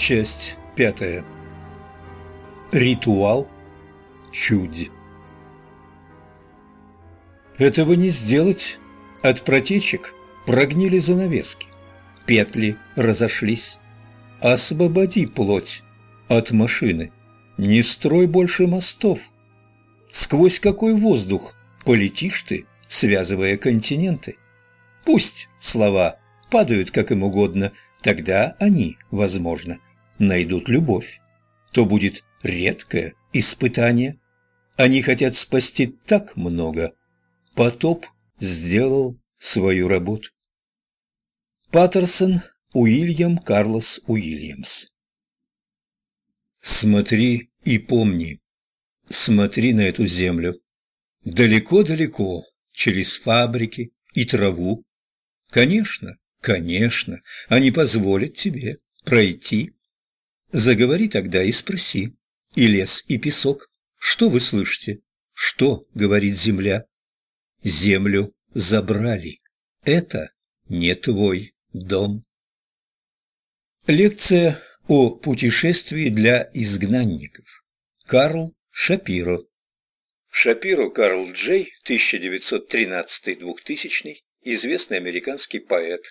Часть пятая. Ритуал чудь. Этого не сделать. От протечек прогнили занавески. Петли разошлись. Освободи плоть от машины. Не строй больше мостов. Сквозь какой воздух полетишь ты, связывая континенты? Пусть слова падают как им угодно, тогда они, возможно, найдут любовь. То будет редкое испытание. Они хотят спасти так много. Потоп сделал свою работу. Паттерсон Уильям Карлос Уильямс Смотри и помни, смотри на эту землю. Далеко-далеко, через фабрики и траву. Конечно, конечно, они позволят тебе пройти. Заговори тогда и спроси, и лес, и песок, что вы слышите? Что говорит земля? Землю забрали. Это не твой дом. Лекция о путешествии для изгнанников. Карл Шапиро. Шапиро Карл Джей, 1913-2000, известный американский поэт,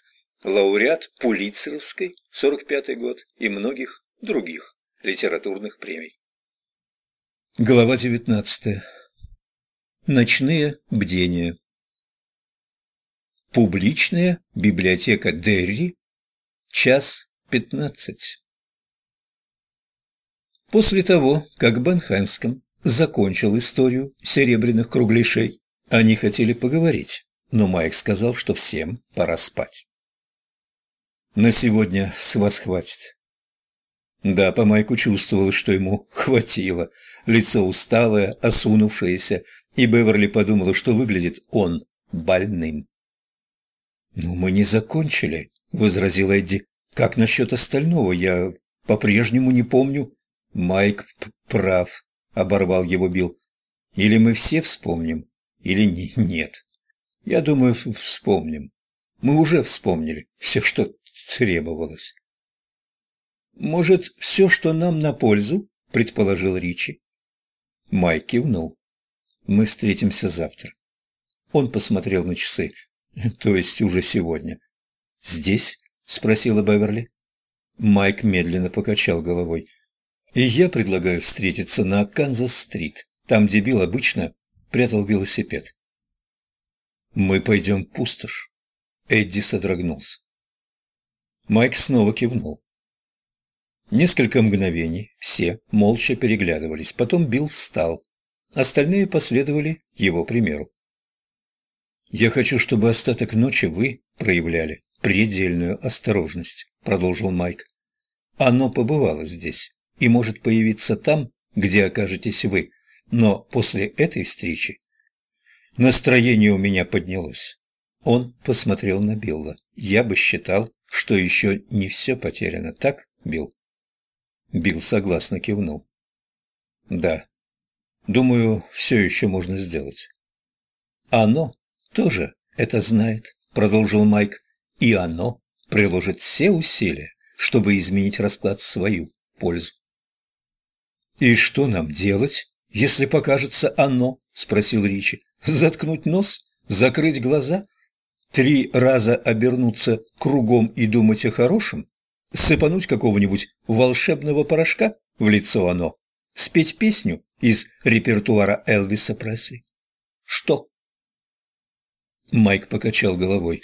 лауреат Пулитцеровской, 45 год, и многих других литературных премий. Глава 19. Ночные бдения. Публичная библиотека Дерри. Час пятнадцать. После того, как Бен Хэнском закончил историю серебряных кругляшей, они хотели поговорить, но Майк сказал, что всем пора спать. «На сегодня с вас хватит. Да, по Майку чувствовалось, что ему хватило. Лицо усталое, осунувшееся, и Беверли подумала, что выглядит он больным. «Ну, мы не закончили», — возразил Эдди. «Как насчет остального? Я по-прежнему не помню». «Майк прав», — оборвал его Билл. «Или мы все вспомним, или не нет. Я думаю, вспомним. Мы уже вспомнили все, что требовалось». «Может, все, что нам на пользу?» – предположил Ричи. Майк кивнул. «Мы встретимся завтра». Он посмотрел на часы. «То есть уже сегодня». «Здесь?» – спросила Беверли. Майк медленно покачал головой. «И я предлагаю встретиться на Канзас-стрит, там, где Билл обычно прятал велосипед». «Мы пойдем в пустошь». Эдди содрогнулся. Майк снова кивнул. Несколько мгновений все молча переглядывались, потом Билл встал. Остальные последовали его примеру. «Я хочу, чтобы остаток ночи вы проявляли предельную осторожность», — продолжил Майк. «Оно побывало здесь и может появиться там, где окажетесь вы, но после этой встречи настроение у меня поднялось». Он посмотрел на Билла. «Я бы считал, что еще не все потеряно, так, Билл?» Билл согласно кивнул. «Да, думаю, все еще можно сделать». «Оно тоже это знает», — продолжил Майк, «и оно приложит все усилия, чтобы изменить расклад в свою пользу». «И что нам делать, если покажется оно?» — спросил Ричи. «Заткнуть нос? Закрыть глаза? Три раза обернуться кругом и думать о хорошем? Сыпануть какого-нибудь волшебного порошка в лицо оно, спеть песню из репертуара Элвиса Пресли. Что? Майк покачал головой.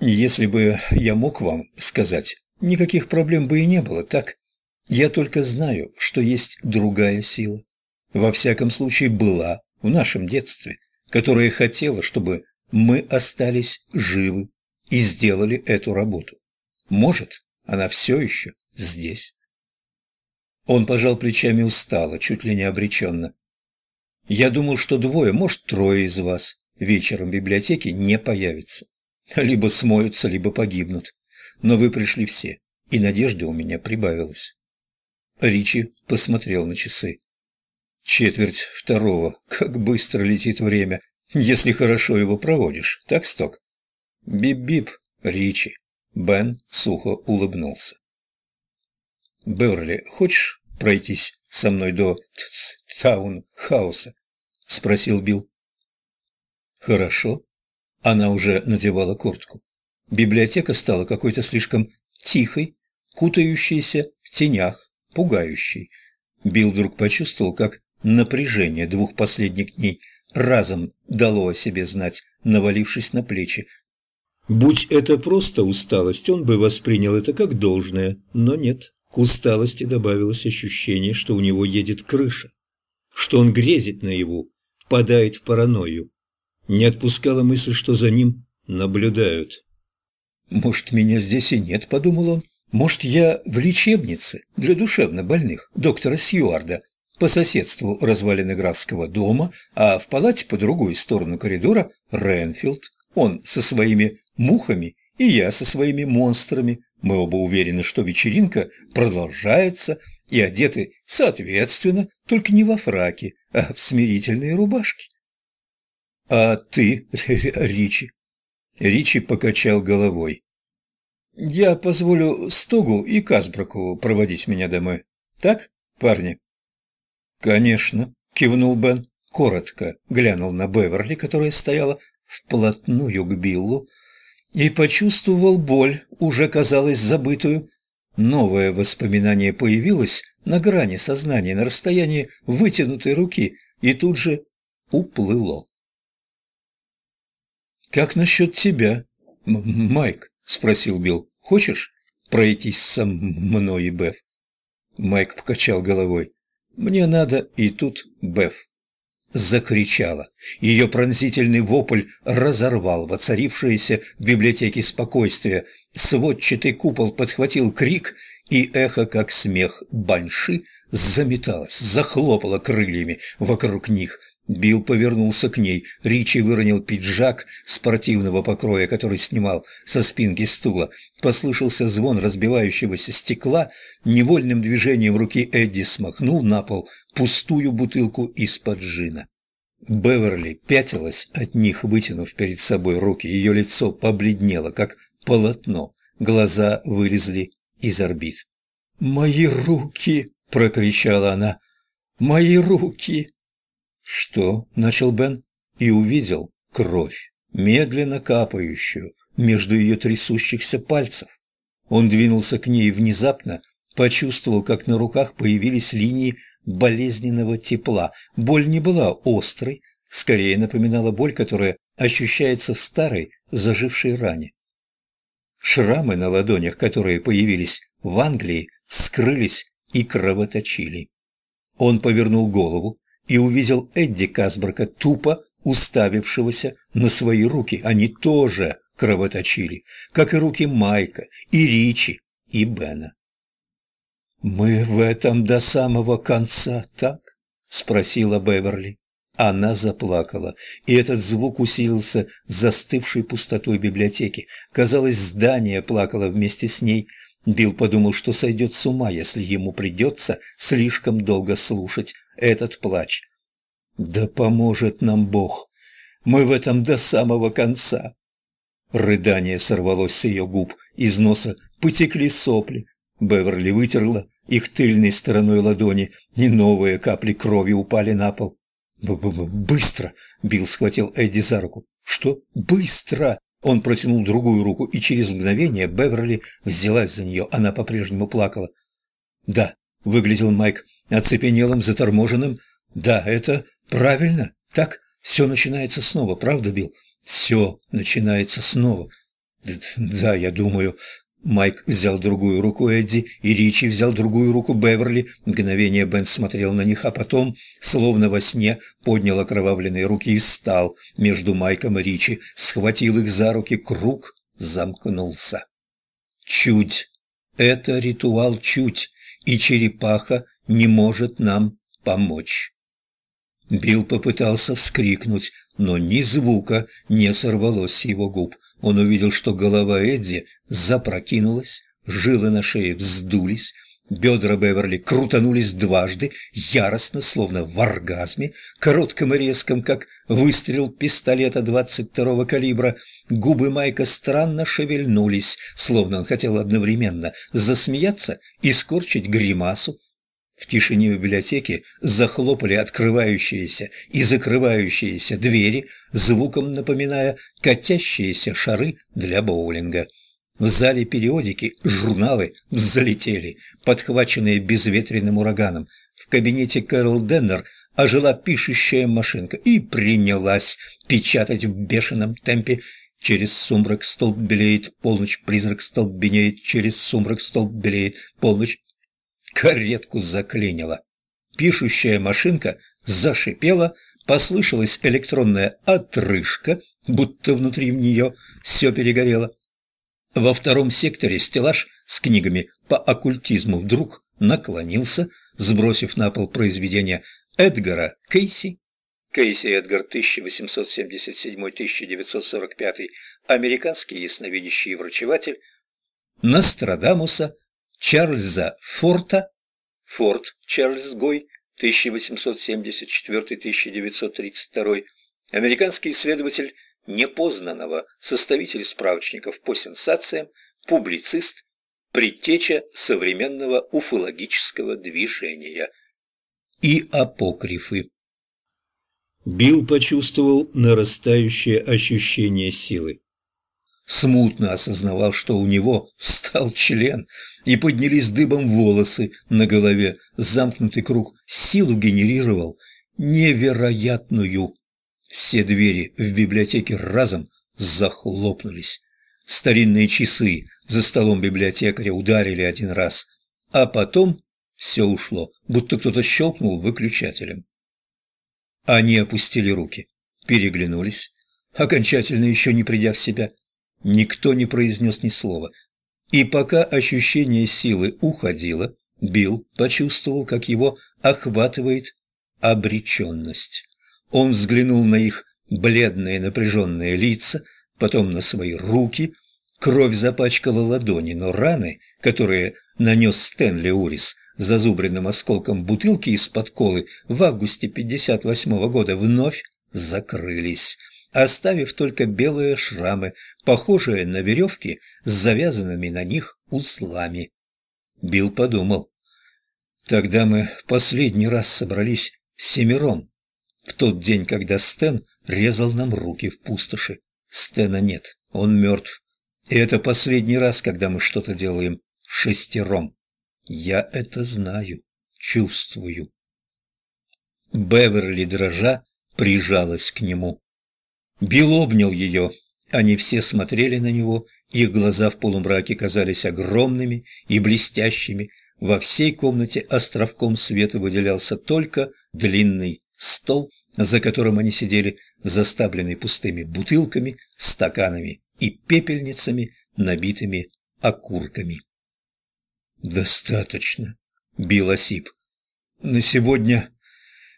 Если бы я мог вам сказать, никаких проблем бы и не было, так? Я только знаю, что есть другая сила. Во всяком случае, была в нашем детстве, которая хотела, чтобы мы остались живы и сделали эту работу. Может, она все еще здесь. Он пожал плечами устало, чуть ли не обреченно. Я думал, что двое, может, трое из вас вечером в библиотеке не появится. Либо смоются, либо погибнут. Но вы пришли все, и надежды у меня прибавилось. Ричи посмотрел на часы. Четверть второго. Как быстро летит время, если хорошо его проводишь. Так, Стог? Бип-бип, Ричи. Бен сухо улыбнулся. Беверли, хочешь пройтись со мной до Таун-хауса?» – спросил Билл. «Хорошо». Она уже надевала куртку. Библиотека стала какой-то слишком тихой, кутающейся в тенях, пугающей. Билл вдруг почувствовал, как напряжение двух последних дней разом дало о себе знать, навалившись на плечи. Будь это просто усталость, он бы воспринял это как должное, но нет. К усталости добавилось ощущение, что у него едет крыша, что он грезит наяву, впадает в паранойю. Не отпускала мысль, что за ним наблюдают. «Может, меня здесь и нет», — подумал он. «Может, я в лечебнице для душевнобольных доктора Сьюарда, по соседству развалины графского дома, а в палате по другую сторону коридора Ренфилд, он со своими мухами и я со своими монстрами. Мы оба уверены, что вечеринка продолжается и одеты соответственно, только не во фраке, а в смирительные рубашки. «А ты, Ричи?» Ричи покачал головой. «Я позволю Стогу и Казбраку проводить меня домой. Так, парни?» «Конечно», — кивнул Бен, коротко глянул на Беверли, которая стояла вплотную к Биллу, и почувствовал боль, уже казалось забытую. Новое воспоминание появилось на грани сознания, на расстоянии вытянутой руки, и тут же уплыло. «Как насчет тебя, М Майк?» – спросил Билл. «Хочешь пройтись со мной и Беф?» Майк покачал головой. «Мне надо и тут Беф» закричала. Ее пронзительный вопль разорвал воцарившееся в библиотеке спокойствие. Сводчатый купол подхватил крик, и эхо, как смех банши, заметалось, захлопало крыльями вокруг них. Билл повернулся к ней. Ричи выронил пиджак спортивного покроя, который снимал со спинки стула. Послышался звон разбивающегося стекла. Невольным движением руки Эдди смахнул на пол пустую бутылку из-под джина. Беверли пятилась от них, вытянув перед собой руки. Ее лицо побледнело, как полотно. Глаза вылезли из орбит. «Мои руки!» – прокричала она. «Мои руки!» «Что?» – начал Бен и увидел кровь, медленно капающую между ее трясущихся пальцев. Он двинулся к ней внезапно, почувствовал, как на руках появились линии болезненного тепла. Боль не была острой, скорее напоминала боль, которая ощущается в старой зажившей ране. Шрамы на ладонях, которые появились в Англии, вскрылись и кровоточили. Он повернул голову, и увидел Эдди Касбрака, тупо уставившегося на свои руки. Они тоже кровоточили, как и руки Майка, и Ричи, и Бена. «Мы в этом до самого конца, так?» – спросила Беверли. Она заплакала, и этот звук усилился застывшей пустотой библиотеки. Казалось, здание плакало вместе с ней. Билл подумал, что сойдет с ума, если ему придется слишком долго слушать этот плач. Да поможет нам Бог. Мы в этом до самого конца. Рыдание сорвалось с ее губ, из носа потекли сопли. Беверли вытерла их тыльной стороной ладони, и новые капли крови упали на пол. Б -б -б «Быстро!» – Билл схватил Эдди за руку. «Что? Быстро!» Он протянул другую руку, и через мгновение Беверли взялась за нее. Она по-прежнему плакала. «Да», – выглядел Майк оцепенелым, заторможенным. Да, это правильно. Так, все начинается снова, правда, Билл? Все начинается снова. Да, я думаю... Майк взял другую руку Эдди, и Ричи взял другую руку Беверли. Мгновение Бен смотрел на них, а потом, словно во сне, поднял окровавленные руки и встал между Майком и Ричи, схватил их за руки, круг замкнулся. Чуть. Это ритуал чуть, и черепаха не может нам помочь. Билл попытался вскрикнуть, но ни звука не сорвалось с его губ. Он увидел, что голова Эдди запрокинулась, жилы на шее вздулись, Бедра Беверли крутанулись дважды, яростно, словно в оргазме, коротком и резком, как выстрел пистолета 22-го калибра. Губы Майка странно шевельнулись, словно он хотел одновременно засмеяться и скорчить гримасу. В тишине библиотеки захлопали открывающиеся и закрывающиеся двери, звуком напоминая катящиеся шары для боулинга. В зале периодики журналы залетели, подхваченные безветренным ураганом. В кабинете Кэрол Деннер ожила пишущая машинка и принялась печатать в бешеном темпе Через сумрак столб белеет, полночь призрак столбенеет, через сумрак столб белеет, полночь. Каретку заклинило. Пишущая машинка зашипела, послышалась электронная отрыжка, будто внутри в нее все перегорело. Во втором секторе стеллаж с книгами по оккультизму вдруг наклонился, сбросив на пол произведения Эдгара Кейси. Кейси Эдгар, 1877-1945, американский ясновидящий врачеватель, Нострадамуса, Чарльза Форта, Форт Чарльз Гой, 1874-1932, американский исследователь непознанного, составитель справочников по сенсациям, публицист, предтеча современного уфологического движения. И апокрифы. Билл почувствовал нарастающее ощущение силы. Смутно осознавал, что у него встал член, и поднялись дыбом волосы на голове, замкнутый круг силу генерировал невероятную все двери в библиотеке разом захлопнулись. Старинные часы за столом библиотекаря ударили один раз, а потом все ушло, будто кто-то щелкнул выключателем. Они опустили руки, переглянулись, окончательно еще не придя в себя. Никто не произнес ни слова. И пока ощущение силы уходило, Билл почувствовал, как его охватывает обреченность. Он взглянул на их бледные напряженные лица, потом на свои руки. Кровь запачкала ладони, но раны, которые нанес Стэнли Урис зазубренным осколком бутылки из-под колы в августе 58 -го года, вновь закрылись, оставив только белые шрамы, похожие на веревки с завязанными на них узлами. Билл подумал, тогда мы в последний раз собрались семером в тот день, когда Стэн резал нам руки в пустоши. Стэна нет, он мертв. И это последний раз, когда мы что-то делаем в шестером. Я это знаю, чувствую. Беверли дрожа прижалась к нему. Билл обнял ее. Они все смотрели на него, их глаза в полумраке казались огромными и блестящими. Во всей комнате островком света выделялся только длинный стол, за которым они сидели, заставленный пустыми бутылками, стаканами и пепельницами, набитыми окурками. «Достаточно», — бил Осип. «На сегодня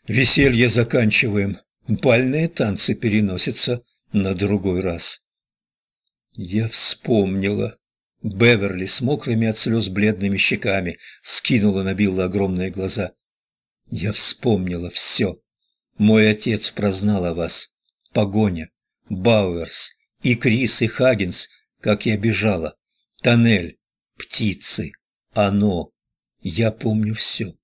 веселье заканчиваем. Бальные танцы переносятся на другой раз». Я вспомнила. Беверли с мокрыми от слез бледными щеками скинула на Билла огромные глаза. Я вспомнила все. Мой отец прознал о вас. Погоня, Бауэрс, и Крис, и Хаггинс, как я бежала. Тоннель, птицы, оно. Я помню все.